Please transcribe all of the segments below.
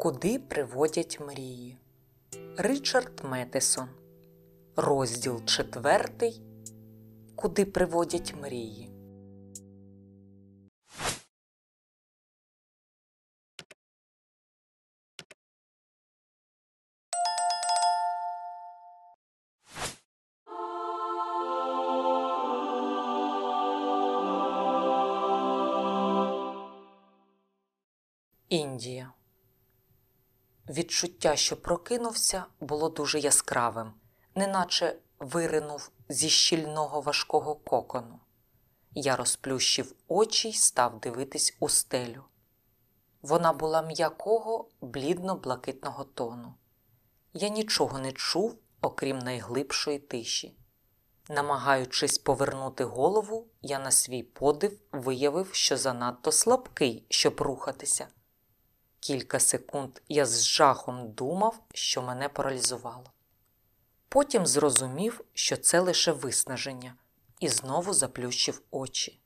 Куди приводять мрії? Ричард Метесон. Розділ четвертий. Куди приводять мрії? Відчуття, що прокинувся, було дуже яскравим, неначе виринув зі щільного важкого кокону. Я розплющив очі й став дивитись у стелю. Вона була м'якого, блідно-блакитного тону. Я нічого не чув, окрім найглибшої тиші. Намагаючись повернути голову, я на свій подив виявив, що занадто слабкий, щоб рухатися. Кілька секунд я з жахом думав, що мене паралізувало. Потім зрозумів, що це лише виснаження, і знову заплющив очі.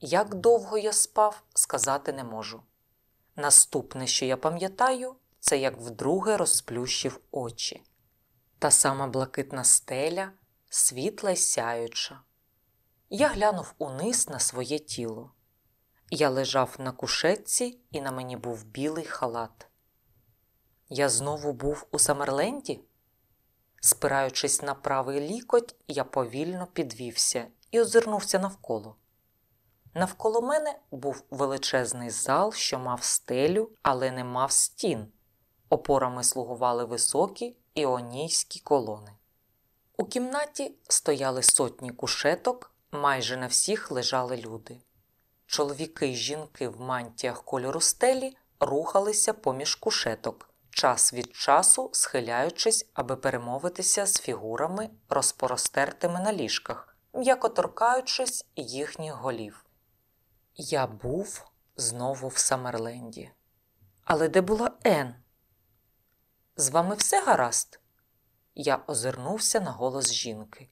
Як довго я спав, сказати не можу. Наступне, що я пам'ятаю, це як вдруге розплющив очі. Та сама блакитна стеля, світла й сяюча. Я глянув униз на своє тіло. Я лежав на кушетці, і на мені був білий халат. Я знову був у Самерленді? Спираючись на правий лікоть, я повільно підвівся і озирнувся навколо. Навколо мене був величезний зал, що мав стелю, але не мав стін. Опорами слугували високі іонійські колони. У кімнаті стояли сотні кушеток, майже на всіх лежали люди. Чоловіки й жінки в мантіях кольору стелі рухалися поміж кушеток, час від часу схиляючись, аби перемовитися з фігурами, розпоростертими на ліжках, м'яко торкаючись їхніх голів. Я був знову в Самерленді. Але де була Ен? З вами все гаразд? Я озирнувся на голос жінки.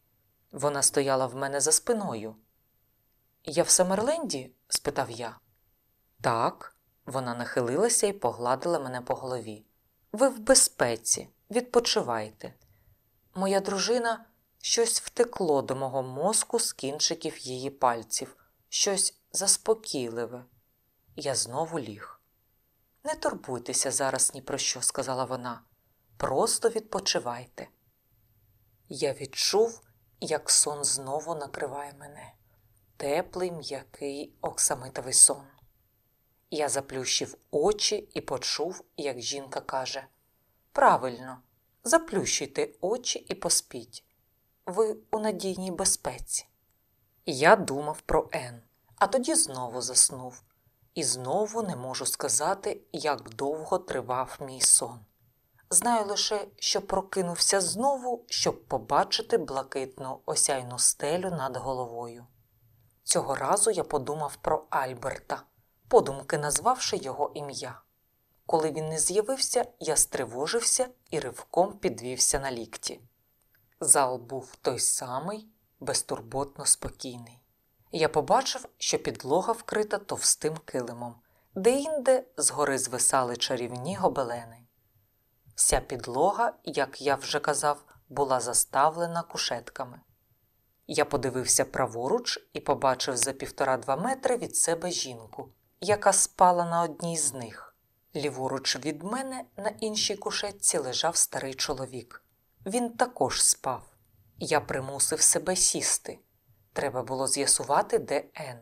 Вона стояла в мене за спиною. Я в Самерленді? Спитав я. Так, вона нахилилася і погладила мене по голові. Ви в безпеці, відпочивайте. Моя дружина щось втекло до мого мозку з кінчиків її пальців, щось заспокійливе. Я знову ліг. Не турбуйтеся зараз ні про що, сказала вона. Просто відпочивайте. Я відчув, як сон знову накриває мене теплий м'який оксамитовий сон. Я заплющив очі і почув, як жінка каже: Правильно, заплющуйте очі і поспіть. Ви у надійній безпеці. Я думав про Ен, а тоді знову заснув, і знову не можу сказати, як довго тривав мій сон. Знаю лише, що прокинувся знову, щоб побачити блакитну осяйну стелю над головою. Цього разу я подумав про Альберта, подумки назвавши його ім'я. Коли він не з'явився, я стривожився і ривком підвівся на лікті. Зал був той самий, безтурботно спокійний. Я побачив, що підлога вкрита товстим килимом, де інде згори звисали чарівні гобелени. Вся підлога, як я вже казав, була заставлена кушетками. Я подивився праворуч і побачив за півтора-два метри від себе жінку, яка спала на одній з них. Ліворуч від мене на іншій кушетці лежав старий чоловік. Він також спав. Я примусив себе сісти. Треба було з'ясувати, де Ен.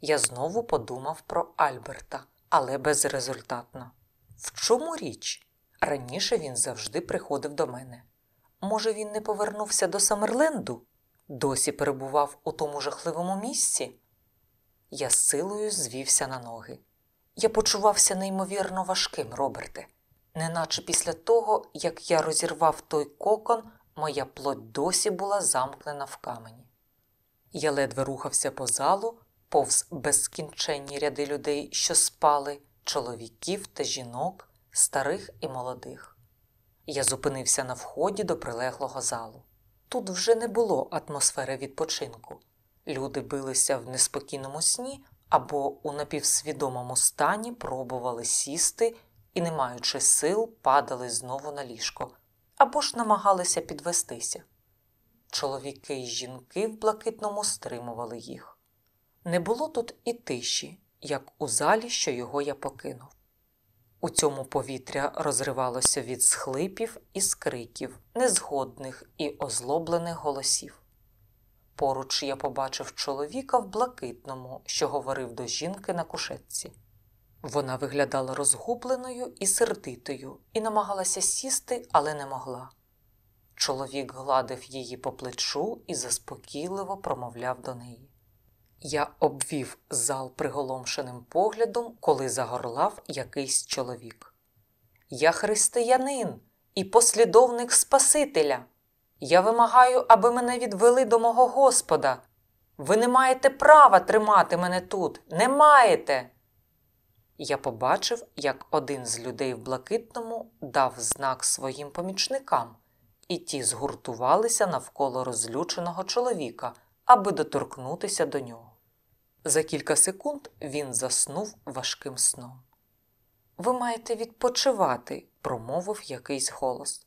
Я знову подумав про Альберта, але безрезультатно. В чому річ? Раніше він завжди приходив до мене. Може, він не повернувся до Самерленду? Досі перебував у тому жахливому місці? Я з силою звівся на ноги. Я почувався неймовірно важким, Роберте, неначе після того, як я розірвав той кокон, моя плоть досі була замкнена в камені. Я ледве рухався по залу, повз безкінченні ряди людей, що спали, чоловіків та жінок, старих і молодих. Я зупинився на вході до прилеглого залу. Тут вже не було атмосфери відпочинку. Люди билися в неспокійному сні або у напівсвідомому стані пробували сісти і, не маючи сил, падали знову на ліжко або ж намагалися підвестися. Чоловіки й жінки в блакитному стримували їх. Не було тут і тиші, як у залі, що його я покинув. У цьому повітря розривалося від схлипів і скриків, незгодних і озлоблених голосів. Поруч я побачив чоловіка в блакитному, що говорив до жінки на кушетці. Вона виглядала розгубленою і сердитою і намагалася сісти, але не могла. Чоловік гладив її по плечу і заспокійливо промовляв до неї. Я обвів зал приголомшеним поглядом, коли загорлав якийсь чоловік. Я християнин і послідовник Спасителя. Я вимагаю, аби мене відвели до мого Господа. Ви не маєте права тримати мене тут. Не маєте. Я побачив, як один з людей в блакитному дав знак своїм помічникам, і ті згуртувалися навколо розлюченого чоловіка, аби доторкнутися до нього. За кілька секунд він заснув важким сном. Ви маєте відпочивати, промовив якийсь голос.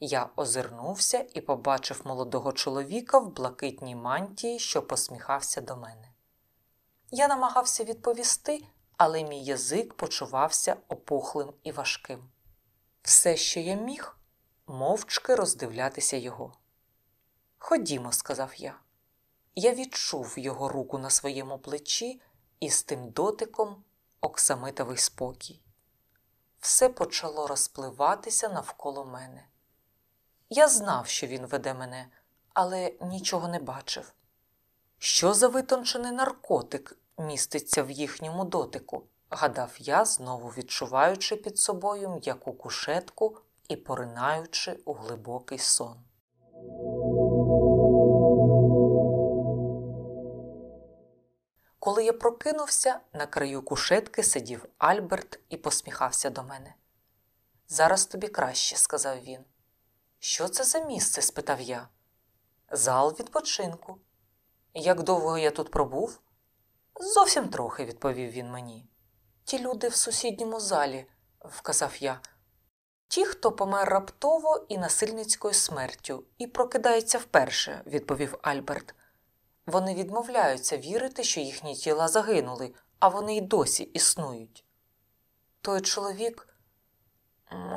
Я озирнувся і побачив молодого чоловіка в блакитній мантії, що посміхався до мене. Я намагався відповісти, але мій язик почувався опухлим і важким. Все, що я міг, мовчки роздивлятися його. Ходімо, сказав я. Я відчув його руку на своєму плечі і з тим дотиком оксамитовий спокій. Все почало розпливатися навколо мене. Я знав, що він веде мене, але нічого не бачив. Що за витончений наркотик міститься в їхньому дотику, гадав я, знову відчуваючи під собою м'яку кушетку і поринаючи у глибокий сон. Коли я прокинувся, на краю кушетки сидів Альберт і посміхався до мене. Зараз тобі краще, сказав він. Що це за місце? спитав я. Зал відпочинку. Як довго я тут пробув? Зовсім трохи, відповів він мені. Ті люди в сусідньому залі, вказав я. Ті, хто помер раптово і насильницькою смертю, і прокидається вперше, відповів Альберт. Вони відмовляються вірити, що їхні тіла загинули, а вони й досі існують. Той чоловік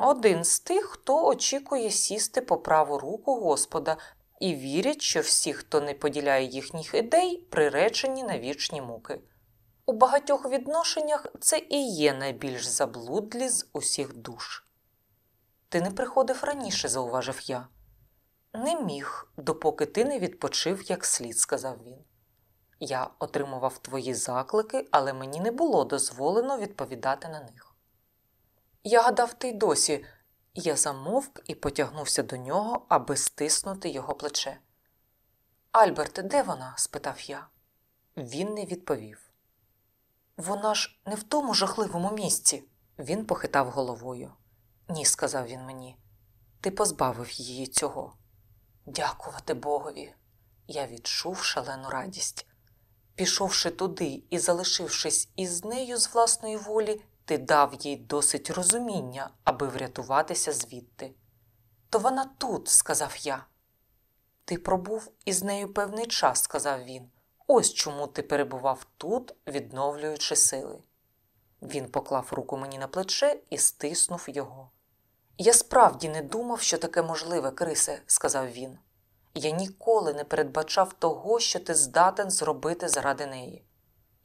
один з тих, хто очікує сісти по праву руку Господа і вірять, що всі, хто не поділяє їхніх ідей, приречені на вічні муки. У багатьох відношеннях це і є найбільш заблудлі з усіх душ. Ти не приходив раніше, зауважив я. Не міг, допоки ти не відпочив як слід, сказав він. Я отримував твої заклики, але мені не було дозволено відповідати на них. Я гадав, ти й досі. Я замовк і потягнувся до нього, аби стиснути його плече. Альберте, де вона? спитав я. Він не відповів. Вона ж не в тому жахливому місці. Він похитав головою. Ні, сказав він мені, ти позбавив її цього. Дякувати Богові. Я відчув шалену радість. Пішовши туди і залишившись із нею з власної волі, ти дав їй досить розуміння, аби врятуватися звідти. То вона тут, сказав я. Ти пробув із нею певний час, сказав він. Ось чому ти перебував тут, відновлюючи сили. Він поклав руку мені на плече і стиснув його. Я справді не думав, що таке можливе, Крисе, сказав він. Я ніколи не передбачав того, що ти здатен зробити заради неї.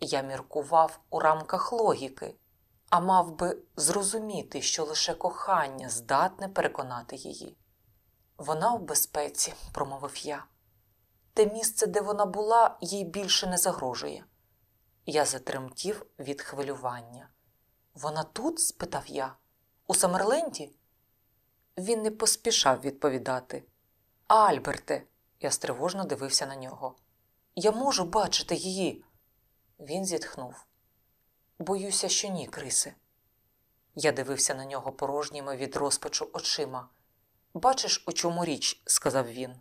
Я міркував у рамках логіки, а мав би зрозуміти, що лише кохання здатне переконати її. Вона в безпеці, промовив я. Те місце, де вона була, їй більше не загрожує. Я затремтів від хвилювання. Вона тут? спитав я. У Самерленді? Він не поспішав відповідати. Альберте, я стривожно дивився на нього. Я можу бачити її. Він зітхнув. Боюся, що ні, Крисе. Я дивився на нього порожніми від розпачу очима. Бачиш, у чому річ, сказав він.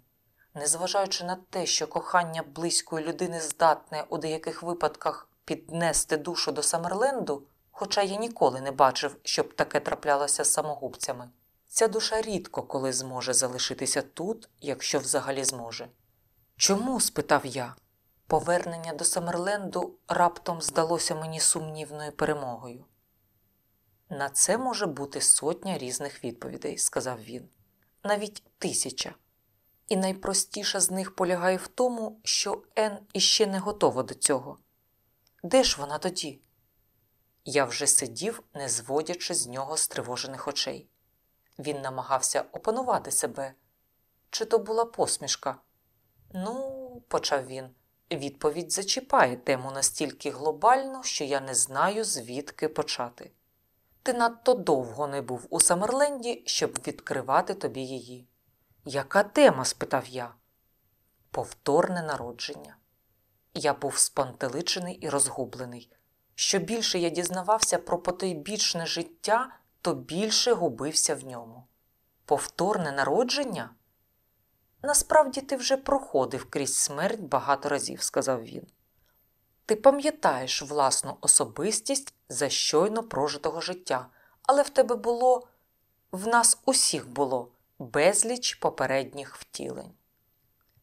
Незважаючи на те, що кохання близької людини здатне у деяких випадках піднести душу до Самерленду, хоча я ніколи не бачив, щоб таке траплялося з самогубцями. Ця душа рідко коли зможе залишитися тут, якщо взагалі зможе. Чому? спитав я. Повернення до Самерленду раптом здалося мені сумнівною перемогою. На це може бути сотня різних відповідей, сказав він, навіть тисяча. І найпростіша з них полягає в тому, що Ен іще не готова до цього. Де ж вона тоді? Я вже сидів, не зводячи з нього стривожених очей. Він намагався опанувати себе. Чи то була посмішка? Ну, почав він, відповідь зачіпає тему настільки глобально, що я не знаю, звідки почати. Ти надто довго не був у Самерленді, щоб відкривати тобі її. Яка тема? спитав я. Повторне народження. Я був спантеличений і розгублений. Що більше я дізнавався про потойбічне життя, то більше губився в ньому. Повторне народження? Насправді ти вже проходив крізь смерть багато разів, сказав він. Ти пам'ятаєш власну особистість за щойно прожитого життя, але в тебе було, в нас усіх було безліч попередніх втілень.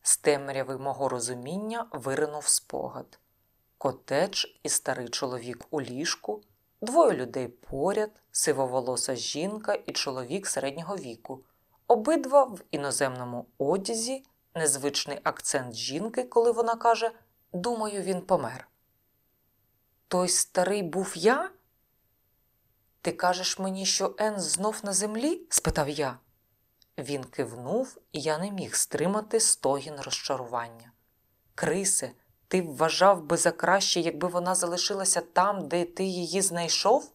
З темряви мого розуміння виринув спогад котедж і старий чоловік у ліжку, двоє людей поряд, сивоволоса жінка і чоловік середнього віку, обидва в іноземному одязі, незвичний акцент жінки, коли вона каже Думаю, він помер. Той старий був я? Ти кажеш мені, що Ен знов на землі? спитав я. Він кивнув, і я не міг стримати стогін розчарування. Крисе, ти вважав би за краще, якби вона залишилася там, де ти її знайшов?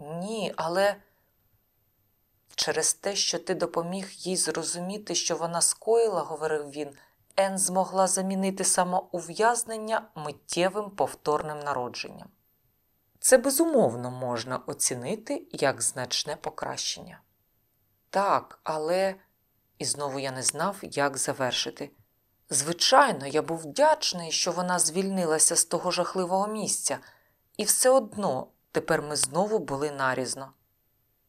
Ні, але через те, що ти допоміг їй зрозуміти, що вона скоїла, говорив він, Ен змогла замінити самоув'язнення миттєвим повторним народженням. Це безумовно можна оцінити як значне покращення. Так, але, і знову я не знав, як завершити. Звичайно, я був вдячний, що вона звільнилася з того жахливого місця, і все одно тепер ми знову були нарізно.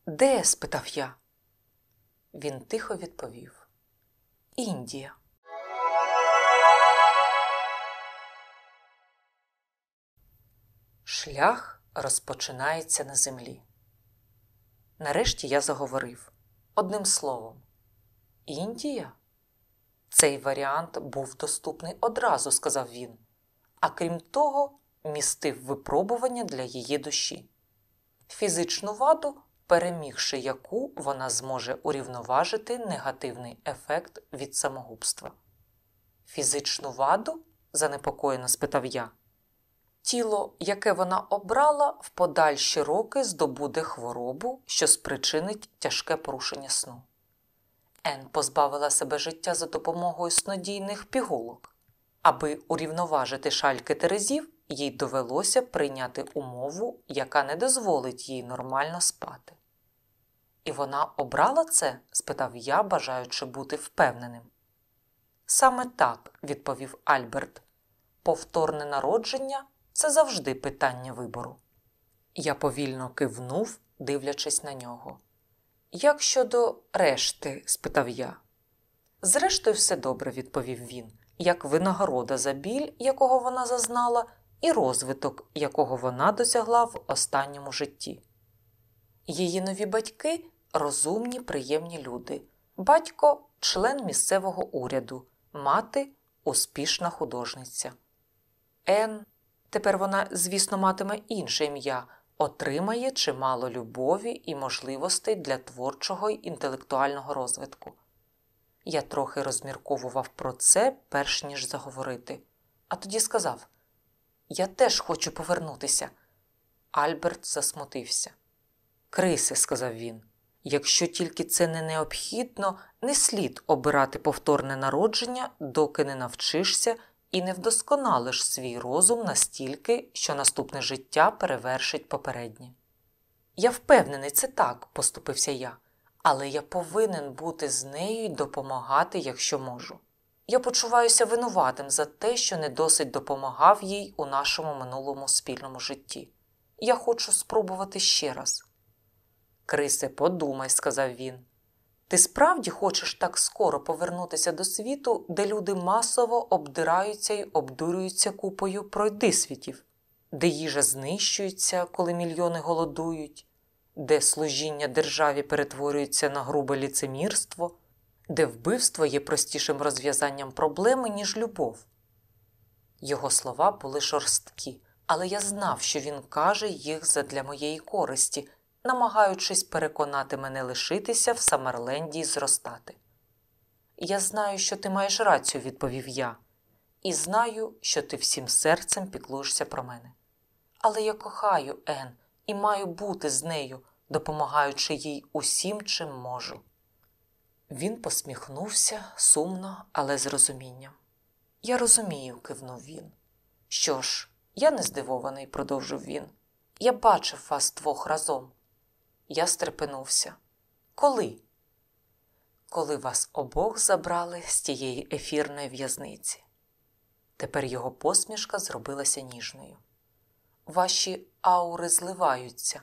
Де? спитав я. Він тихо відповів Індія. Шлях розпочинається на землі. Нарешті я заговорив одним словом Індія? Цей варіант був доступний одразу, сказав він, а крім того, містив випробування для її душі, фізичну ваду, перемігши яку вона зможе урівноважити негативний ефект від самогубства. Фізичну ваду? занепокоєно спитав я. Тіло, яке вона обрала, в подальші роки здобуде хворобу, що спричинить тяжке порушення сну. Ен позбавила себе життя за допомогою снодійних пігулок. Аби урівноважити шальки терезів, їй довелося прийняти умову, яка не дозволить їй нормально спати. І вона обрала це? спитав я, бажаючи бути впевненим. Саме так, відповів Альберт, повторне народження це завжди питання вибору. Я повільно кивнув, дивлячись на нього. Як щодо решти? спитав я. Зрештою, все добре, відповів він, як винагорода за біль, якого вона зазнала, і розвиток, якого вона досягла в останньому житті. Її нові батьки розумні, приємні люди, батько член місцевого уряду, мати успішна художниця. Ен, тепер вона, звісно, матиме інше ім'я отримає чимало любові і можливостей для творчого й інтелектуального розвитку. Я трохи розмірковував про це, перш ніж заговорити, а тоді сказав: Я теж хочу повернутися. Альберт засмутився. Крисе, сказав він, якщо тільки це не необхідно, не слід обирати повторне народження, доки не навчишся і не вдосконалиш свій розум настільки, що наступне життя перевершить попереднє. Я впевнений, це так, поступився я, але я повинен бути з нею й допомагати, якщо можу. Я почуваюся винуватим за те, що не досить допомагав їй у нашому минулому спільному житті. я хочу спробувати ще раз. Крисе, подумай, сказав він. Ти справді хочеш так скоро повернутися до світу, де люди масово обдираються й обдурюються купою пройдисвітів, де їжа знищується, коли мільйони голодують, де служіння державі перетворюється на грубе ліцемірство, де вбивство є простішим розв'язанням проблеми, ніж любов. Його слова були шорсткі, але я знав, що він каже їх задля моєї користі, намагаючись переконати мене лишитися в Самерленді і зростати. Я знаю, що ти маєш рацію, відповів я, і знаю, що ти всім серцем піклуєшся про мене. Але я кохаю Ен і маю бути з нею, допомагаючи їй усім, чим можу. Він посміхнувся сумно, але з розумінням. Я розумію, кивнув він. Що ж, я не здивований, продовжив він. Я бачив вас двох разом. Я стрепенувся. Коли? Коли вас обох забрали з тієї ефірної в'язниці. Тепер його посмішка зробилася ніжною. Ваші аури зливаються.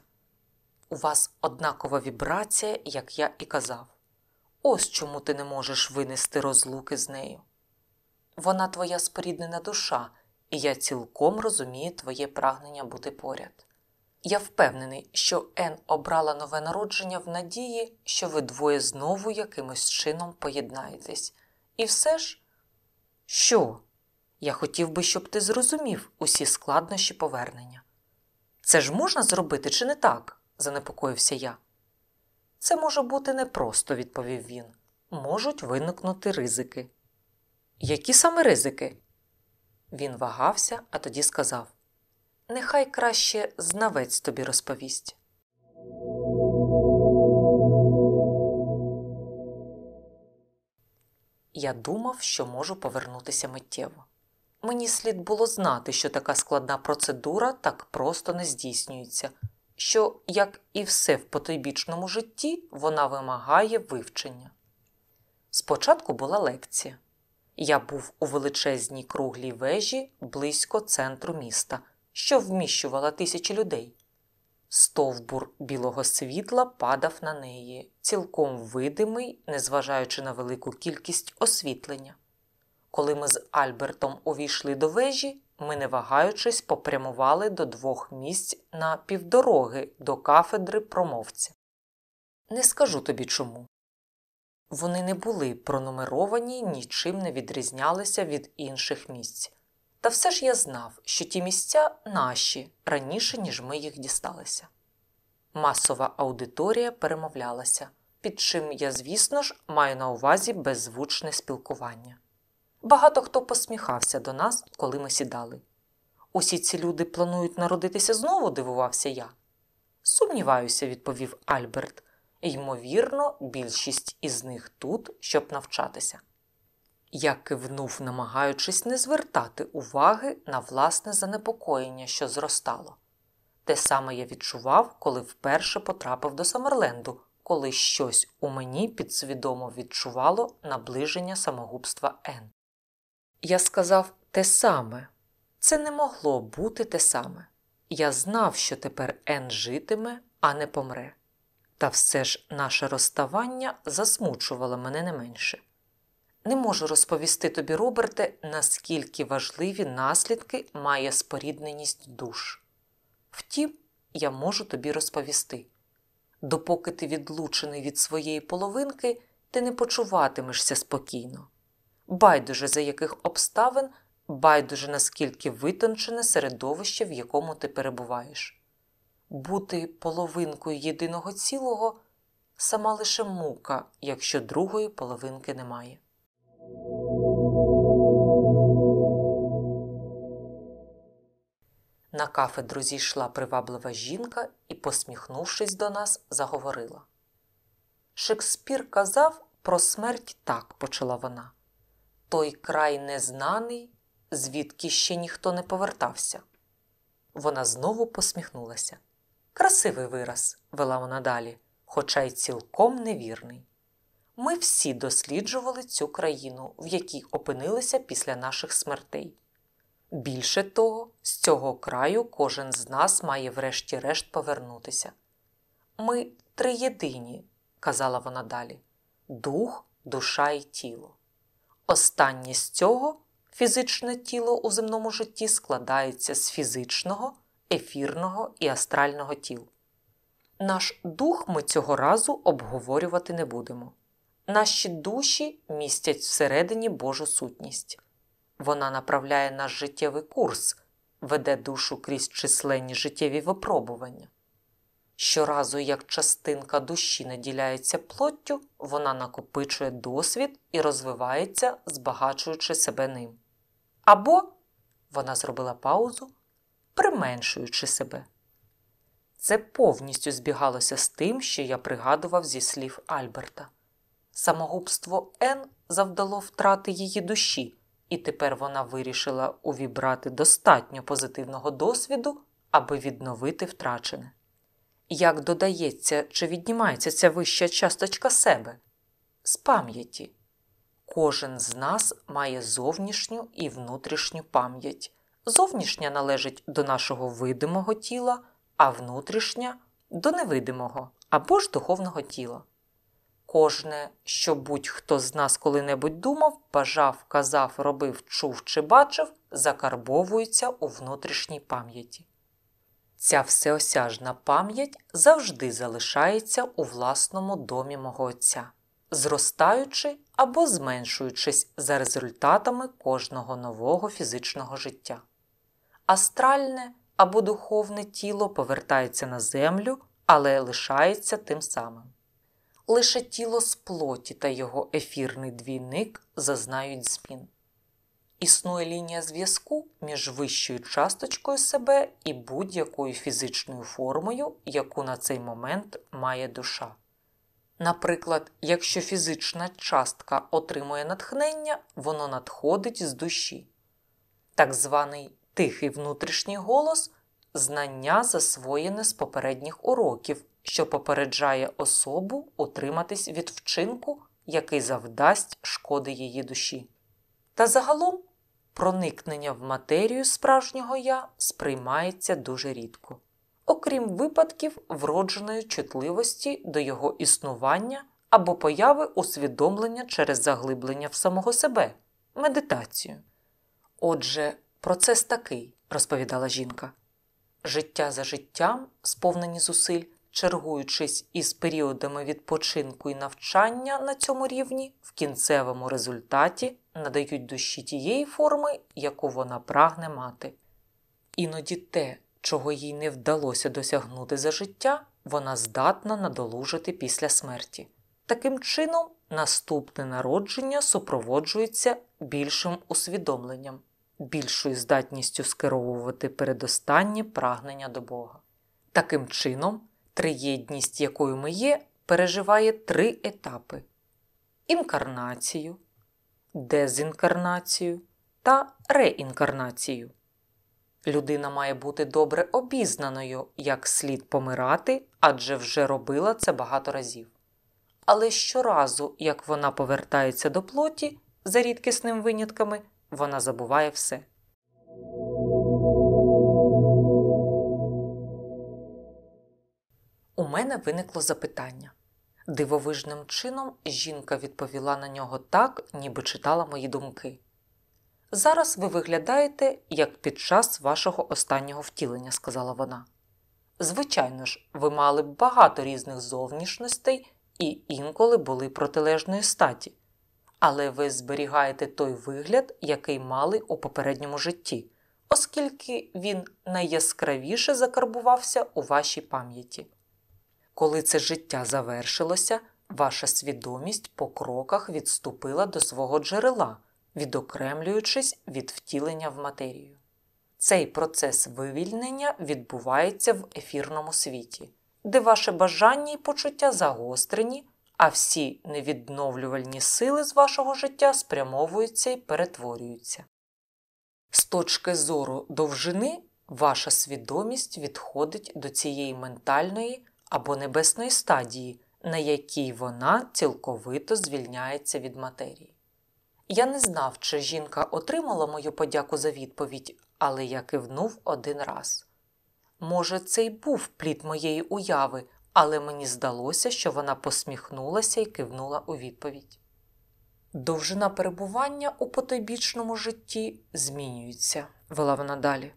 У вас однакова вібрація, як я і казав. Ось чому ти не можеш винести розлуки з нею. Вона твоя споріднена душа, і я цілком розумію твоє прагнення бути поряд. Я впевнений, що Ен обрала нове народження в надії, що ви двоє знову якимось чином поєднаєтесь. І все ж, що? Я хотів би, щоб ти зрозумів усі складнощі повернення. Це ж можна зробити, чи не так? занепокоївся я. Це може бути непросто, відповів він. Можуть виникнути ризики. Які саме ризики? Він вагався, а тоді сказав Нехай краще знавець тобі розповість. Я думав, що можу повернутися миттєво. Мені слід було знати, що така складна процедура так просто не здійснюється, що, як і все в потойбічному житті, вона вимагає вивчення. Спочатку була лекція. Я був у величезній круглій вежі близько центру міста, що вміщувала тисячі людей. Стовбур білого світла падав на неї, цілком видимий, незважаючи на велику кількість освітлення. Коли ми з Альбертом увійшли до вежі, ми, не вагаючись, попрямували до двох місць на півдороги до кафедри промовця. Не скажу тобі чому. Вони не були пронумеровані, нічим не відрізнялися від інших місць. Та все ж я знав, що ті місця наші раніше, ніж ми їх дісталися. Масова аудиторія перемовлялася, під чим я, звісно ж, маю на увазі беззвучне спілкування. Багато хто посміхався до нас, коли ми сідали. Усі ці люди планують народитися знову, дивувався я. Сумніваюся, відповів Альберт. Ймовірно, більшість із них тут, щоб навчатися. Я кивнув, намагаючись не звертати уваги на власне занепокоєння, що зростало. Те саме я відчував, коли вперше потрапив до Самерленду, коли щось у мені підсвідомо відчувало наближення самогубства Н. Я сказав те саме. Це не могло бути те саме. Я знав, що тепер Н житиме, а не помре. Та все ж наше розставання засмучувало мене не менше. Не можу розповісти тобі, Роберте, наскільки важливі наслідки має спорідненість душ. Втім, я можу тобі розповісти допоки ти відлучений від своєї половинки, ти не почуватимешся спокійно. Байдуже за яких обставин, байдуже наскільки витончене середовище, в якому ти перебуваєш. Бути половинкою єдиного цілого сама лише мука, якщо другої половинки немає. На кафедру зійшла приваблива жінка і, посміхнувшись до нас, заговорила. Шекспір казав про смерть так, почала вона. Той край незнаний, звідки ще ніхто не повертався. Вона знову посміхнулася. Красивий вираз, вела вона далі, хоча й цілком невірний. Ми всі досліджували цю країну, в якій опинилися після наших смертей. Більше того, з цього краю кожен з нас має врешті-решт повернутися. Ми триєдині, казала вона далі дух, душа і тіло. Останнє з цього фізичне тіло у земному житті складається з фізичного, ефірного і астрального тіл. Наш дух ми цього разу обговорювати не будемо. Наші душі містять всередині Божу сутність. Вона направляє наш життєвий курс, веде душу крізь численні життєві випробування. Щоразу, як частинка душі наділяється плоттю, вона накопичує досвід і розвивається, збагачуючи себе ним. Або, вона зробила паузу, применшуючи себе. Це повністю збігалося з тим, що я пригадував зі слів Альберта. Самогубство Н завдало втрати її душі, і тепер вона вирішила увібрати достатньо позитивного досвіду, аби відновити втрачене. Як додається чи віднімається ця вища часточка себе? З пам'яті. Кожен з нас має зовнішню і внутрішню пам'ять. Зовнішня належить до нашого видимого тіла, а внутрішня до невидимого або ж духовного тіла. Кожне, що будь-хто з нас коли-небудь думав, бажав, казав, робив, чув чи бачив, закарбовується у внутрішній пам'яті. Ця всеосяжна пам'ять завжди залишається у власному домі мого Отця, зростаючи або зменшуючись за результатами кожного нового фізичного життя. Астральне або духовне тіло повертається на землю, але лишається тим самим. Лише тіло з плоті та його ефірний двійник зазнають змін. Існує лінія зв'язку між вищою часточкою себе і будь-якою фізичною формою, яку на цей момент має душа. Наприклад, якщо фізична частка отримує натхнення, воно надходить з душі. Так званий тихий внутрішній голос знання засвоєне з попередніх уроків, що попереджає особу утриматись від вчинку, який завдасть шкоди її душі. Та загалом проникнення в матерію справжнього я сприймається дуже рідко, окрім випадків вродженої чутливості до його існування або появи усвідомлення через заглиблення в самого себе, медитацію. Отже, процес такий, розповідала жінка. Життя за життям, сповнені зусиль, чергуючись із періодами відпочинку і навчання на цьому рівні, в кінцевому результаті надають душі тієї форми, яку вона прагне мати. Іноді те, чого їй не вдалося досягнути за життя, вона здатна надолужити після смерті. Таким чином, наступне народження супроводжується більшим усвідомленням, більшою здатністю скеровувати передостаннє прагнення до Бога. Таким чином, триєдність, якою ми є, переживає три етапи: інкарнацію, дезінкарнацію та реінкарнацію. Людина має бути добре обізнаною, як слід помирати, адже вже робила це багато разів. Але щоразу, як вона повертається до плоті, за рідкісними винятками, вона забуває все. У мене виникло запитання. Дивовижним чином жінка відповіла на нього так, ніби читала мої думки. Зараз ви виглядаєте, як під час вашого останнього втілення, сказала вона. Звичайно ж, ви мали багато різних зовнішностей і інколи були протилежної статі, але ви зберігаєте той вигляд, який мали у попередньому житті, оскільки він найяскравіше закарбувався у вашій пам'яті. Коли це життя завершилося, ваша свідомість по кроках відступила до свого джерела, відокремлюючись від втілення в матерію. Цей процес вивільнення відбувається в ефірному світі, де ваше бажання і почуття загострені, а всі невідновлювальні сили з вашого життя спрямовуються і перетворюються. З точки зору довжини, ваша свідомість відходить до цієї ментальної або небесної стадії, на якій вона цілковито звільняється від матерії. Я не знав, чи жінка отримала мою подяку за відповідь, але я кивнув один раз. Може, це й був плід моєї уяви, але мені здалося, що вона посміхнулася і кивнула у відповідь. Довжина перебування у потойбічному житті змінюється, вела вона далі.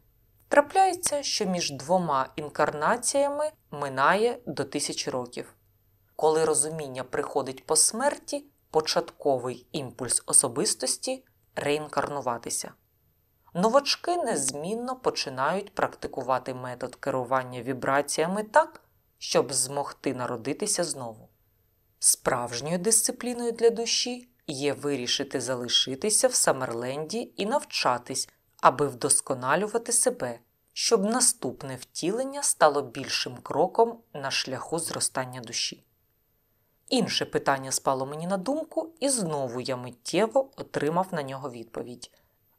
Трапляється, що між двома інкарнаціями минає до тисячі років. Коли розуміння приходить по смерті, початковий імпульс особистості реінкарнуватися. Новачки незмінно починають практикувати метод керування вібраціями так, щоб змогти народитися знову. Справжньою дисципліною для душі є вирішити залишитися в Самерленді і навчатись, аби вдосконалювати себе, щоб наступне втілення стало більшим кроком на шляху зростання душі. Інше питання спало мені на думку, і знову я миттєво отримав на нього відповідь.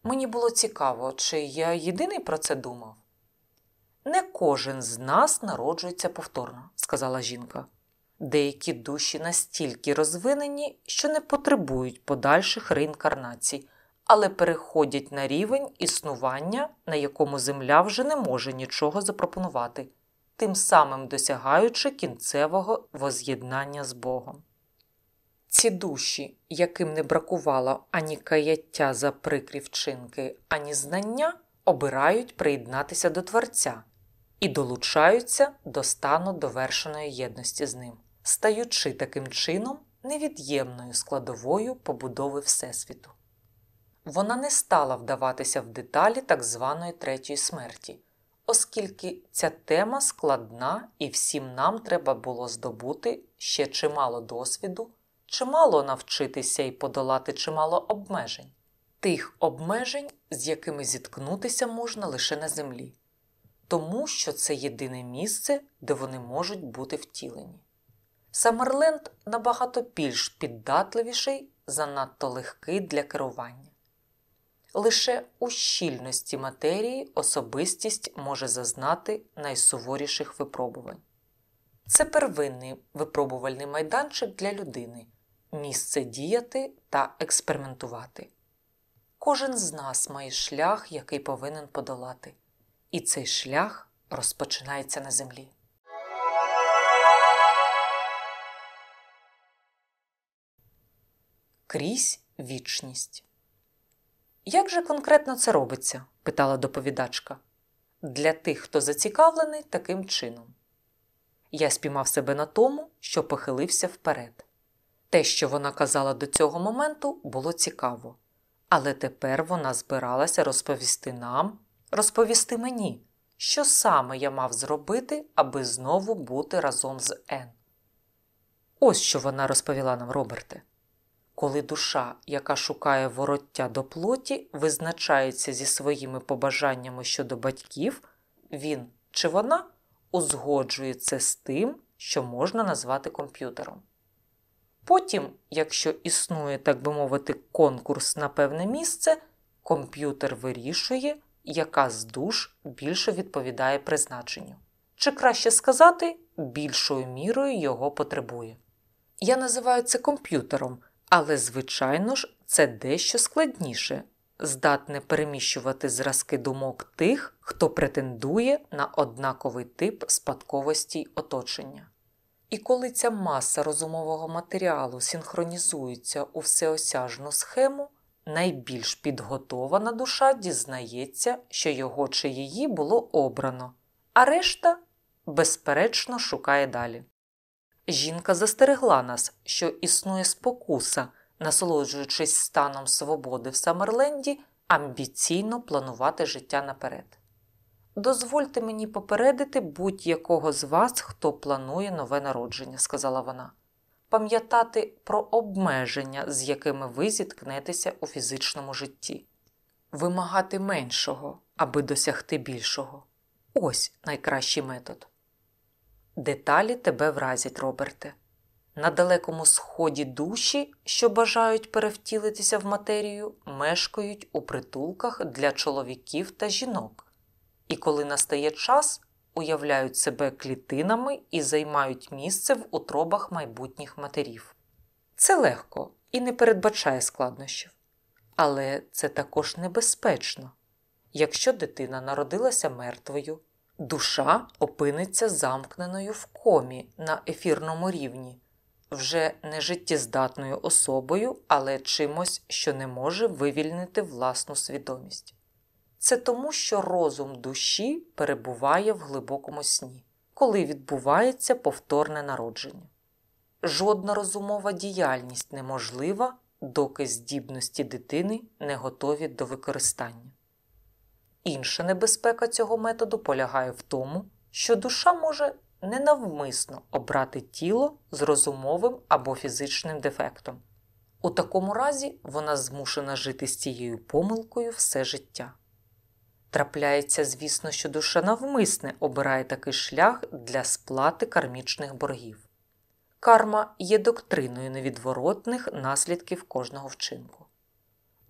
Мені було цікаво, чи я єдиний про це думав. Не кожен з нас народжується повторно, сказала жінка. Деякі душі настільки розвинені, що не потребують подальших реінкарнацій, але переходять на рівень існування, на якому Земля вже не може нічого запропонувати, тим самим досягаючи кінцевого воз'єднання з Богом. Ці душі, яким не бракувало ані каяття за прикрі вчинки, ані знання, обирають приєднатися до Творця і долучаються до стану довершеної єдності з ним, стаючи таким чином невід'ємною складовою побудови Всесвіту. Вона не стала вдаватися в деталі так званої третьої смерті, оскільки ця тема складна і всім нам треба було здобути ще чимало досвіду, чимало навчитися і подолати чимало обмежень, тих обмежень, з якими зіткнутися можна лише на землі, тому що це єдине місце, де вони можуть бути втілені. Самерленд набагато більш піддатливіший, занадто легкий для керування. Лише у щільності матерії особистість може зазнати найсуворіших випробувань. Це первинний випробувальний майданчик для людини, місце діяти та експериментувати. Кожен з нас має шлях, який повинен подолати, і цей шлях розпочинається на землі. Крізь вічність. Як же конкретно це робиться? питала доповідачка. Для тих, хто зацікавлений таким чином. Я спіймав себе на тому, що похилився вперед. Те, що вона казала до цього моменту, було цікаво, але тепер вона збиралася розповісти нам, розповісти мені, що саме я мав зробити, аби знову бути разом з Ен. Ось що вона розповіла нам, Роберте. Коли душа, яка шукає вороття до плоті, визначається зі своїми побажаннями щодо батьків, він чи вона узгоджує це з тим, що можна назвати комп'ютером. Потім, якщо існує, так би мовити, конкурс на певне місце, комп'ютер вирішує, яка з душ більше відповідає призначенню. Чи краще сказати, більшою мірою його потребує. Я називаю це комп'ютером. Але, звичайно ж, це дещо складніше, здатне переміщувати зразки думок тих, хто претендує на однаковий тип спадковості й оточення. І коли ця маса розумового матеріалу синхронізується у всеосяжну схему, найбільш підготована душа дізнається, що його чи її було обрано, а решта, безперечно, шукає далі. Жінка застерегла нас, що існує спокуса, насолоджуючись станом свободи в Самерленді, амбіційно планувати життя наперед. Дозвольте мені попередити будь-якого з вас, хто планує нове народження, сказала вона, пам'ятати про обмеження, з якими ви зіткнетеся у фізичному житті, вимагати меншого, аби досягти більшого. Ось найкращий метод. Деталі тебе вразять, Роберте. На далекому сході душі, що бажають перевтілитися в матерію, мешкають у притулках для чоловіків та жінок, і коли настає час, уявляють себе клітинами і займають місце в утробах майбутніх матерів. Це легко і не передбачає складнощів. Але це також небезпечно. Якщо дитина народилася мертвою, душа опиниться замкненою в комі на ефірному рівні, вже не життєздатною особою, але чимось, що не може вивільнити власну свідомість. Це тому, що розум душі перебуває в глибокому сні, коли відбувається повторне народження. Жодна розумова діяльність неможлива, доки здібності дитини не готові до використання. Інша небезпека цього методу полягає в тому, що душа може ненавмисно обрати тіло з розумовим або фізичним дефектом. У такому разі вона змушена жити з цією помилкою все життя. Трапляється, звісно, що душа навмисне обирає такий шлях для сплати кармічних боргів. Карма є доктриною невідворотних наслідків кожного вчинку.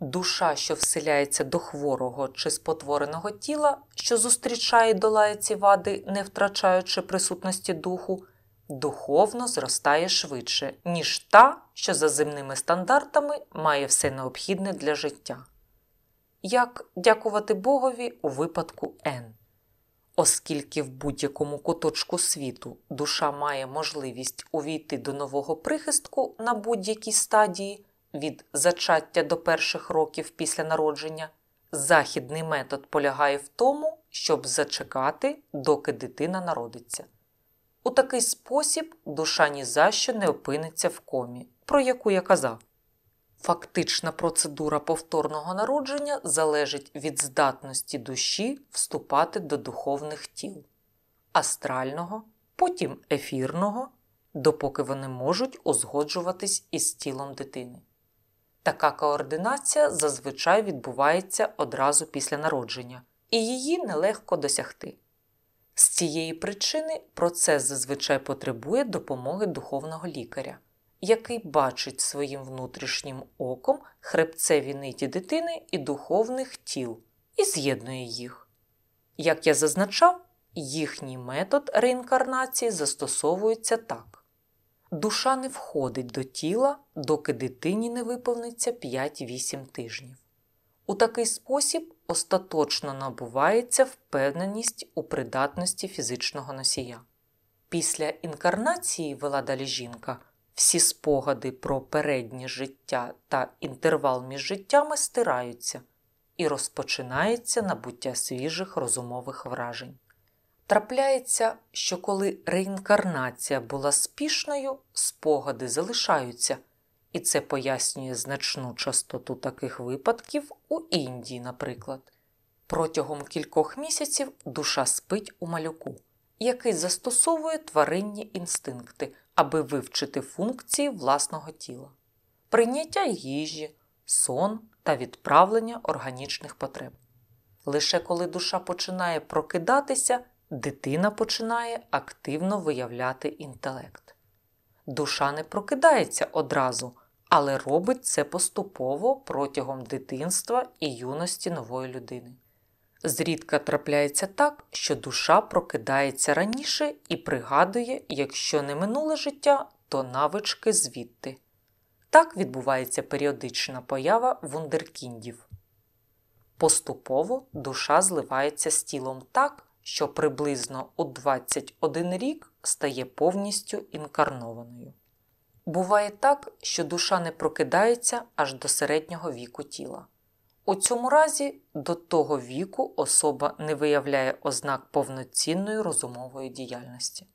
Душа, що вселяється до хворого чи спотвореного тіла, що зустрічає і долає ці вади, не втрачаючи присутності духу, духовно зростає швидше, ніж та, що за земними стандартами має все необхідне для життя. Як дякувати Богові у випадку Н. Оскільки в будь-якому куточку світу душа має можливість увійти до нового прихистку на будь-якій стадії від зачаття до перших років після народження, західний метод полягає в тому, щоб зачекати, доки дитина народиться. У такий спосіб душа ні за що не опиниться в комі, про яку я казав. Фактична процедура повторного народження залежить від здатності душі вступати до духовних тіл, астрального, потім ефірного, допоки вони можуть узгоджуватись із тілом дитини. Така координація зазвичай відбувається одразу після народження, і її нелегко досягти. З цієї причини процес зазвичай потребує допомоги духовного лікаря який бачить своїм внутрішнім оком хребцеві ниті дитини і духовних тіл і з'єднує їх. Як я зазначав, їхній метод реінкарнації застосовується так: душа не входить до тіла, доки дитині не виповниться 5-8 тижнів. У такий спосіб остаточно набувається впевненість у придатності фізичного носія. Після інкарнації вела далі жінка всі спогади про переднє життя та інтервал між життями стираються і розпочинається набуття свіжих розумових вражень. Трапляється, що коли реінкарнація була спішною, спогади залишаються, і це пояснює значну частоту таких випадків у Індії, наприклад. Протягом кількох місяців душа спить у малюку, який застосовує тваринні інстинкти, аби вивчити функції власного тіла, прийняття їжі, сон та відправлення органічних потреб. Лише коли душа починає прокидатися, дитина починає активно виявляти інтелект. Душа не прокидається одразу, але робить це поступово протягом дитинства і юності нової людини. Зрідка трапляється так, що душа прокидається раніше і пригадує, якщо не минуле життя, то навички звідти. Так відбувається періодична поява вундеркіндів. Поступово душа зливається з тілом так, що приблизно у 21 рік стає повністю інкарнованою. Буває так, що душа не прокидається аж до середнього віку тіла. У цьому разі до того віку особа не виявляє ознак повноцінної розумової діяльності.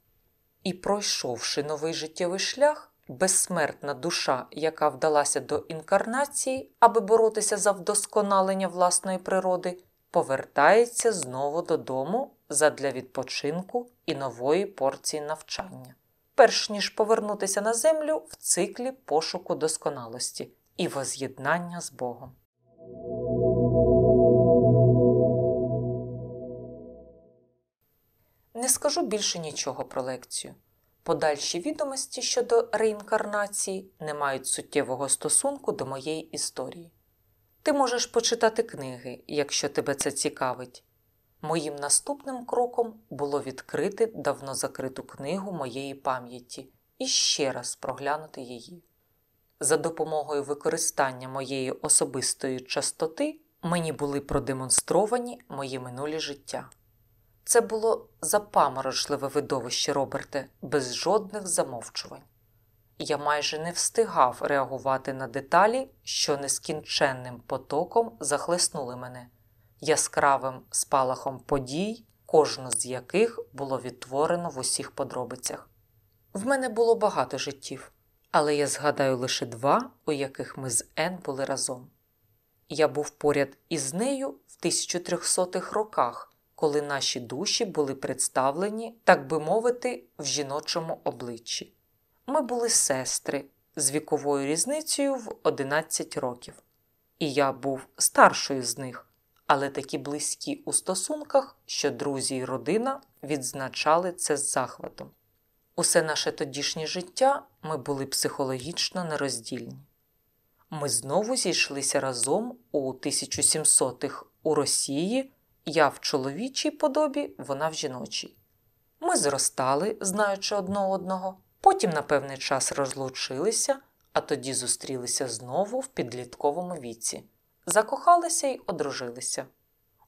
І, пройшовши новий життєвий шлях, безсмертна душа, яка вдалася до інкарнації, аби боротися за вдосконалення власної природи, повертається знову додому задля відпочинку і нової порції навчання, перш ніж повернутися на землю в циклі пошуку досконалості і воз'єднання з Богом. Не скажу більше нічого про лекцію. Подальші відомості щодо реінкарнації не мають суттєвого стосунку до моєї історії. Ти можеш почитати книги, якщо тебе це цікавить. Моїм наступним кроком було відкрити давно закриту книгу моєї пам'яті і ще раз проглянути її. за допомогою використання моєї особистої частоти мені були продемонстровані мої минулі життя. Це було запаморочливе видовище, Роберте, без жодних замовчувань. Я майже не встигав реагувати на деталі, що нескінченним потоком захлеснули мене, яскравим спалахом подій, кожну з яких було відтворено в усіх подробицях. В мене було багато життів, але я згадаю лише два, у яких ми з Ен були разом. Я був поряд із нею в 1300-х роках, коли наші душі були представлені, так би мовити, в жіночому обличчі. Ми були сестри з віковою різницею в 11 років, і я був старшою з них, але такі близькі у стосунках, що друзі й родина відзначали це з захватом. Усе наше тодішнє життя ми були психологічно нероздільні. Ми знову зійшлися разом у 1700-х у Росії, я в чоловічій подобі, вона в жіночій. Ми зростали, знаючи одне одного, потім на певний час розлучилися, а тоді зустрілися знову в підлітковому віці, закохалися й одружилися.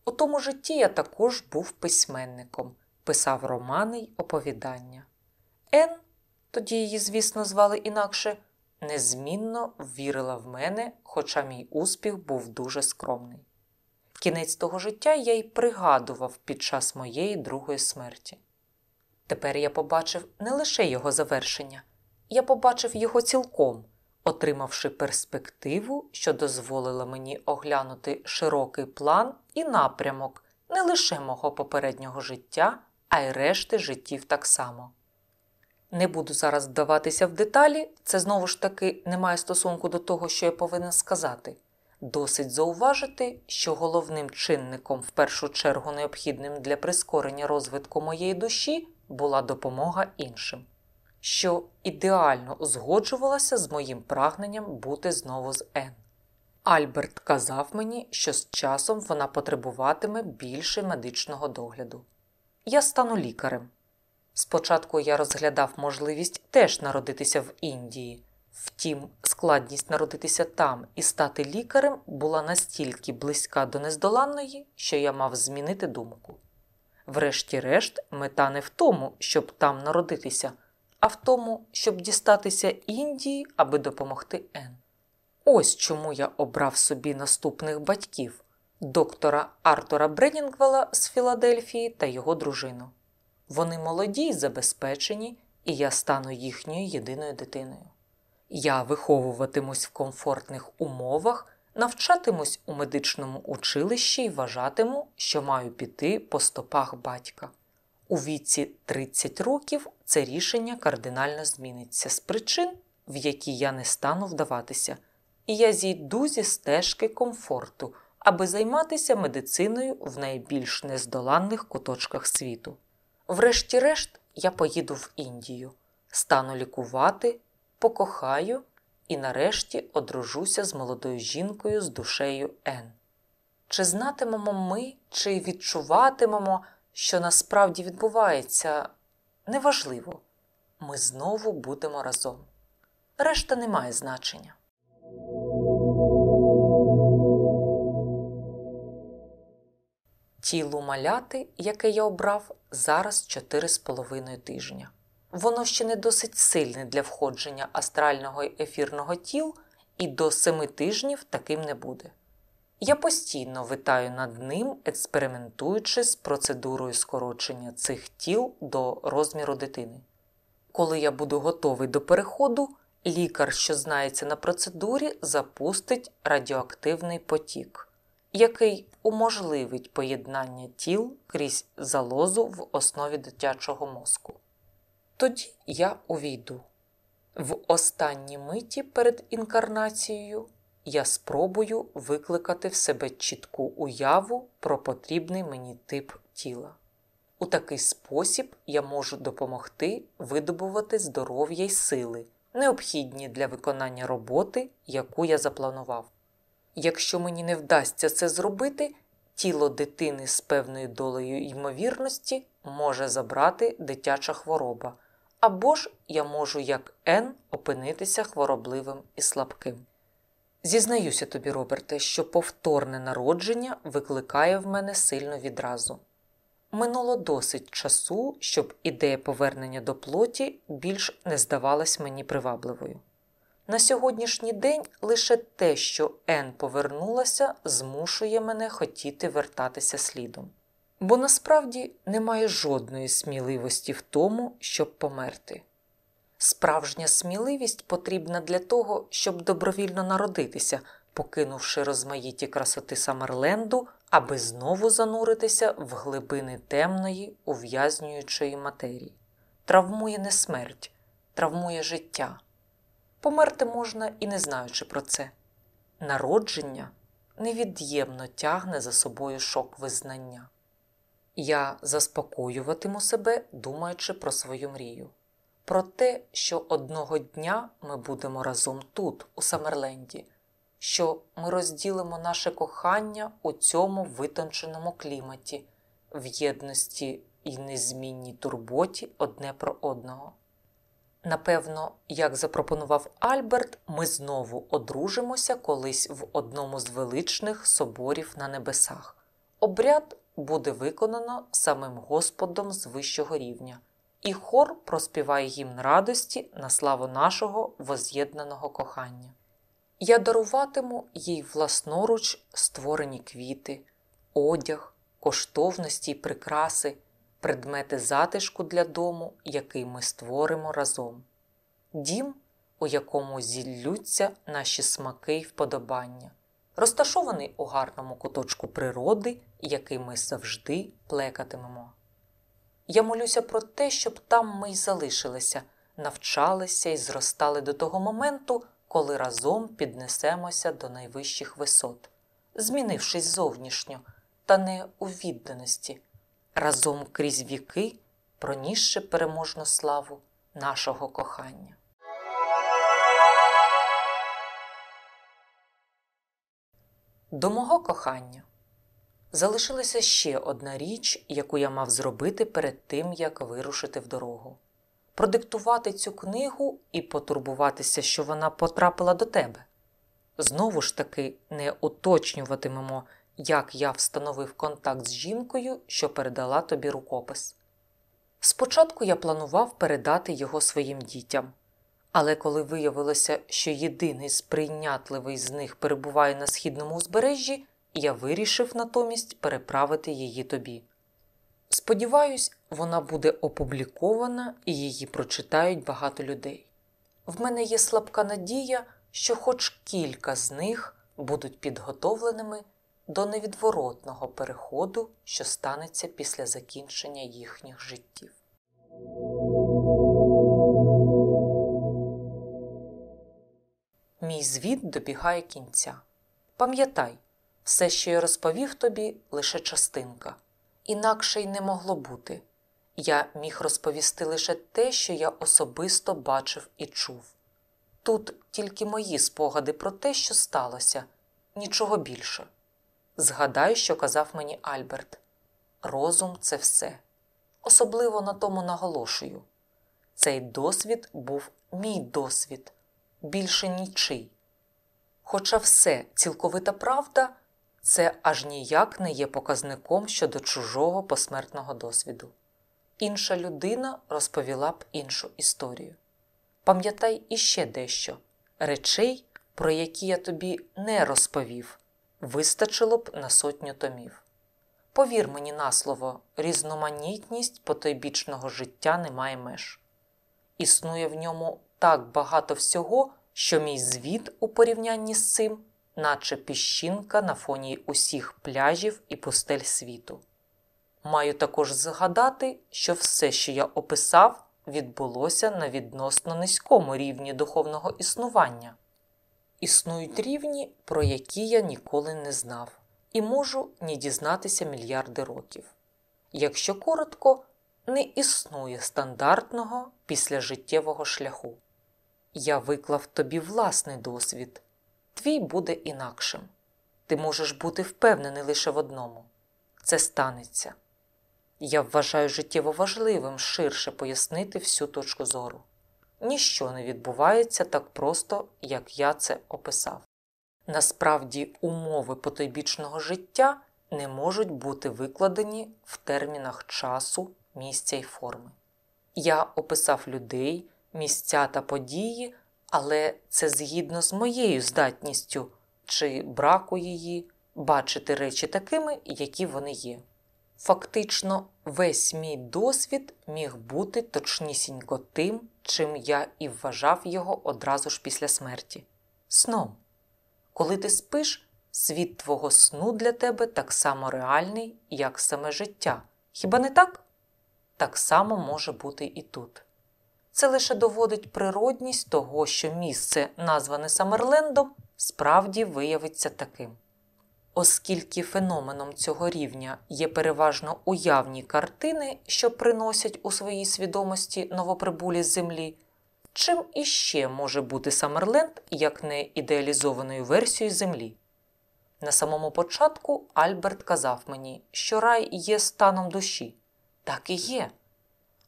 У тому житті я також був письменником, писав романи й оповідання. Ен, тоді її, звісно, звали інакше, незмінно вірила в мене, хоча мій успіх був дуже скромний. Кінець того життя я й пригадував під час моєї другої смерті. Тепер я побачив не лише його завершення, я побачив його цілком, отримавши перспективу, що дозволила мені оглянути широкий план і напрямок не лише мого попереднього життя, а й решти життів так само. Не буду зараз вдаватися в деталі, це знову ж таки не має стосунку до того, що я повинен сказати. Досить зауважити, що головним чинником, в першу чергу необхідним для прискорення розвитку моєї душі, була допомога іншим, що ідеально узгоджувалася з моїм прагненням бути знову з Н. Альберт казав мені, що з часом вона потребуватиме більше медичного догляду. Я стану лікарем. Спочатку я розглядав можливість теж народитися в Індії. Втім, складність народитися там і стати лікарем була настільки близька до нездоланної, що я мав змінити думку. Врешті-решт, мета не в тому, щоб там народитися, а в тому, щоб дістатися Індії, аби допомогти Ен. Ось чому я обрав собі наступних батьків доктора Артура Бренінгвела з Філадельфії та його дружину. Вони молоді й забезпечені, і я стану їхньою єдиною дитиною. Я виховуватимусь в комфортних умовах, навчатимусь у медичному училищі і вважатиму, що маю піти по стопах батька. У віці 30 років це рішення кардинально зміниться з причин, в які я не стану вдаватися, і я зійду зі стежки комфорту, аби займатися медициною в найбільш нездоланних куточках світу. Врешті-решт, я поїду в Індію, стану лікувати, покохаю і нарешті одружуся з молодою жінкою з душею Н. Чи знатимемо ми, чи відчуватимемо, що насправді відбувається, неважливо. Ми знову будемо разом. Решта не має значення. Тілу маляти, яке я обрав, зараз чотири з половиною тижня. Воно ще не досить сильне для входження астрального й ефірного тіл, і до семи тижнів таким не буде. Я постійно витаю над ним, експериментуючи з процедурою скорочення цих тіл до розміру дитини. Коли я буду готовий до переходу, лікар, що знається на процедурі, запустить радіоактивний потік, який уможливить поєднання тіл крізь залозу в основі дитячого мозку. Тоді я увійду. В останній миті перед інкарнацією я спробую викликати в себе чітку уяву про потрібний мені тип тіла. У такий спосіб я можу допомогти видобувати здоров'я й сили, необхідні для виконання роботи, яку я запланував. Якщо мені не вдасться це зробити, тіло дитини з певною долею ймовірності може забрати дитяча хвороба або ж я можу, як Н, опинитися хворобливим і слабким. Зізнаюся тобі, Роберте, що повторне народження викликає в мене сильну відразу. Минуло досить часу, щоб ідея повернення до плоті більш не здавалась мені привабливою. На сьогоднішній день лише те, що Н повернулася, змушує мене хотіти вертатися слідом. Бо насправді немає жодної сміливості в тому, щоб померти. Справжня сміливість потрібна для того, щоб добровільно народитися, покинувши розмаїті красоти Самерленду, аби знову зануритися в глибини темної, ув'язнюючої матерії. Травмує не смерть, травмує життя. Померти можна і не знаючи про це. Народження невід'ємно тягне за собою шок визнання. Я заспокоюватиму себе, думаючи про свою мрію, про те, що одного дня ми будемо разом тут, у Самерленді, що ми розділимо наше кохання у цьому витонченому кліматі, в єдності і незмінній турботі одне про одного. Напевно, як запропонував Альберт, ми знову одружимося колись в одному з величних соборів на небесах. Обряд буде виконано самим Господом з вищого рівня, і хор проспіває гімн радості на славу нашого воз'єднаного кохання. Я даруватиму їй власноруч створені квіти, одяг, коштовності й прикраси, предмети затишку для дому, який ми створимо разом, дім, у якому зіллються наші смаки й вподобання, розташований у гарному куточку природи, який ми завжди плекатимемо. Я молюся про те, щоб там ми й залишилися, навчалися і зростали до того моменту, коли разом піднесемося до найвищих висот, змінившись зовнішньо, та не у відданості, разом крізь віки, пронісши переможну славу нашого кохання. До мого кохання залишилася ще одна річ, яку я мав зробити перед тим, як вирушити в дорогу продиктувати цю книгу і потурбуватися, що вона потрапила до тебе. Знову ж таки, не уточнюватимемо, як я встановив контакт з жінкою, що передала тобі рукопис. Спочатку я планував передати його своїм дітям, але коли виявилося, що єдиний сприйнятливий з них перебуває на східному узбережжі, я вирішив натомість переправити її тобі. Сподіваюсь, вона буде опублікована і її прочитають багато людей. В мене є слабка надія, що хоч кілька з них будуть підготовленими до невідворотного переходу, що станеться після закінчення їхніх життів. Мій звіт добігає кінця. Пам'ятай, все, що я розповів тобі, лише частинка інакше й не могло бути. Я міг розповісти лише те, що я особисто бачив і чув. Тут тільки мої спогади про те, що сталося, нічого більше. Згадай, що казав мені Альберт розум це все. Особливо на тому наголошую. Цей досвід був мій досвід, більше нічий. Хоча все цілковита правда це аж ніяк не є показником щодо чужого посмертного досвіду. Інша людина розповіла б іншу історію. Пам'ятай іще дещо речей, про які я тобі не розповів, вистачило б на сотню томів. Повір мені на слово, різноманітність потойбічного життя не має меж. Існує в ньому так багато всього, що мій звіт у порівнянні з цим наче піщинка на фоні усіх пляжів і пустель світу. Маю також згадати, що все, що я описав, відбулося на відносно низькому рівні духовного існування. Існують рівні, про які я ніколи не знав, і можу не дізнатися мільярди років. Якщо коротко, не існує стандартного післяжиттєвого шляху. Я виклав тобі власний досвід, твій буде інакшим. Ти можеш бути впевнений лише в одному це станеться. Я вважаю життєво важливим ширше пояснити всю точку зору. Ніщо не відбувається так просто, як я це описав. Насправді, умови потойбічного життя не можуть бути викладені в термінах часу, місця і форми. Я описав людей, місця та події, але це згідно з моєю здатністю чи браку її бачити речі такими, які вони є. Фактично, весь мій досвід міг бути точнісінько тим, чим я і вважав його одразу ж після смерті сном. Коли ти спиш, світ твого сну для тебе так само реальний, як саме життя. Хіба не так? Так само може бути і тут. Це лише доводить природність того, що місце, назване Самерлендом, справді виявиться таким. Оскільки феноменом цього рівня є переважно уявні картини, що приносять у своїй свідомості новоприбулі з землі, чим іще може бути Самерленд як не ідеалізованою версією землі? На самому початку Альберт казав мені, що рай є станом душі. Так і є.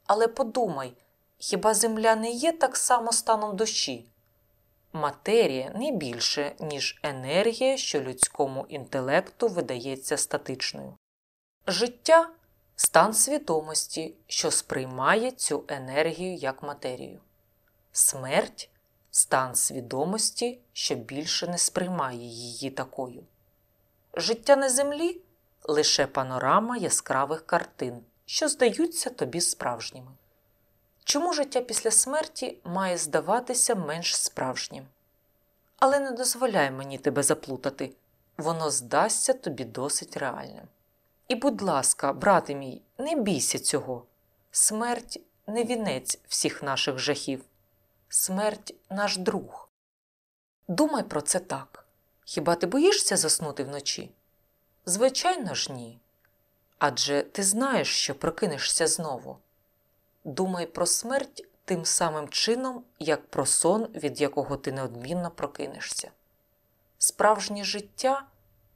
Але подумай, хіба земля не є так само станом душі? Матерія не більше, ніж енергія, що людському інтелекту видається статичною. Життя стан свідомості, що сприймає цю енергію як матерію. Смерть стан свідомості, що більше не сприймає її такою. Життя на землі лише панорама яскравих картин, що здаються тобі справжніми. Чому життя після смерті має здаватися менш справжнім? Але не дозволяй мені тебе заплутати, воно здасться тобі досить реальним. І, будь ласка, брате мій, не бійся цього. Смерть не вінець всіх наших жахів, смерть наш друг. Думай про це так. Хіба ти боїшся заснути вночі? Звичайно ж, ні. Адже ти знаєш, що прокинешся знову. Думай про смерть тим самим чином, як про сон, від якого ти неодмінно прокинешся. Справжнє життя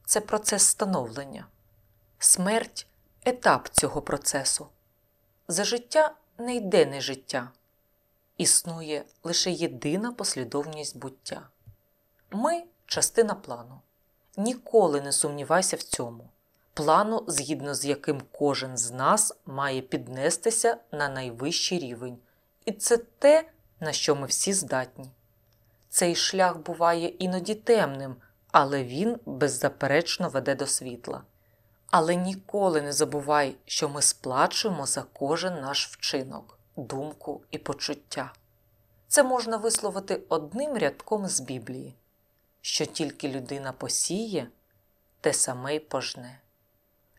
це процес становлення, смерть етап цього процесу. За життя не йде не життя, існує лише єдина послідовність буття. Ми частина плану. Ніколи не сумнівайся в цьому плану, згідно з яким кожен з нас має піднестися на найвищий рівень, і це те, на що ми всі здатні. Цей шлях буває іноді темним, але він беззаперечно веде до світла. Але ніколи не забувай, що ми сплачуємо за кожен наш вчинок, думку і почуття. Це можна висловити одним рядком з Біблії, що тільки людина посіє, те саме й пожне.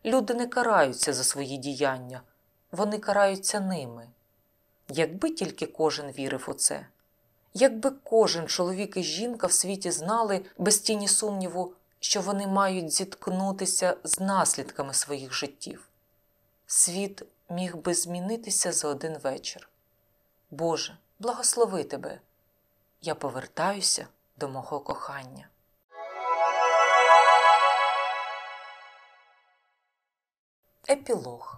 Люди не караються за свої діяння, вони караються ними. Якби тільки кожен вірив у це, якби кожен чоловік і жінка в світі знали без тіні сумніву, що вони мають зіткнутися з наслідками своїх життів, світ міг би змінитися за один вечір. Боже, благослови тебе! Я повертаюся до мого кохання. Епілог.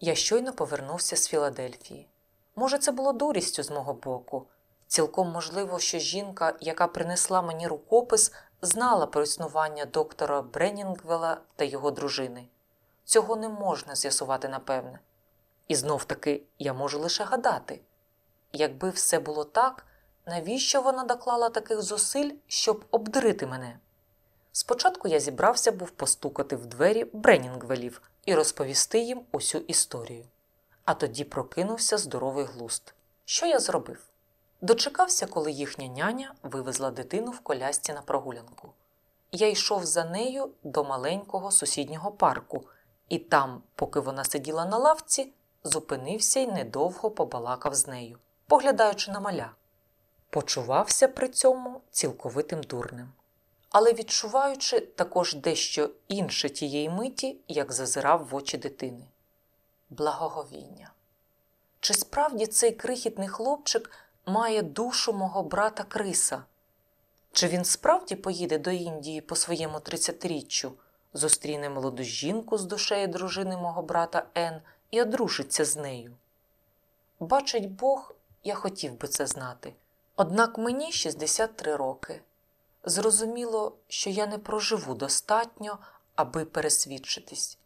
Я щойно повернувся з Філадельфії. Може, це було дурістю з мого боку. Цілком можливо, що жінка, яка принесла мені рукопис, знала про існування доктора Бренінгвела та його дружини. Цього не можна з'ясувати напевне. І знов таки я можу лише гадати. Якби все було так, навіщо вона доклала таких зусиль, щоб обдрити мене? Спочатку я зібрався був постукати в двері Бренінгвелів і розповісти їм усю історію. А тоді прокинувся здоровий глуст. Що я зробив? Дочекався, коли їхня няня вивезла дитину в колясці на прогулянку. Я йшов за нею до маленького сусіднього парку, і там, поки вона сиділа на лавці, зупинився й недовго побалакав з нею, поглядаючи на маля. Почувався при цьому цілковитим дурним але відчуваючи також дещо інше тієї миті, як зазирав в очі дитини. Благоговіння. Чи справді цей крихітний хлопчик має душу мого брата Криса? Чи він справді поїде до Індії по своєму тридцятиріччю, зустріне молоду жінку з душею дружини мого брата Н і одружиться з нею. Бачить Бог, я хотів би це знати. Однак мені 63 роки. Зрозуміло, що я не проживу достатньо, аби пересвідчитись.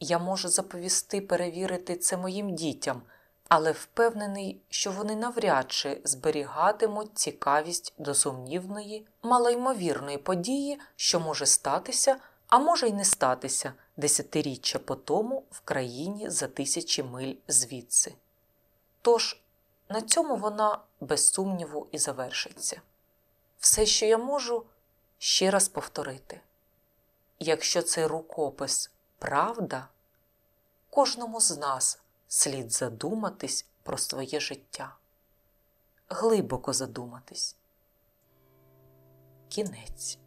Я можу заповісти перевірити це моїм дітям, але впевнений, що вони навряд чи зберігатимуть цікавість до сумнівної, малоймовірної події, що може статися, а може й не статися десятиріччя по тому в країні за тисячі миль звідси. Тож на цьому вона без сумніву і завершиться. Все, що я можу, ще раз повторити. Якщо цей рукопис правда, кожному з нас слід задуматись про своє життя, глибоко задуматись. Кінець.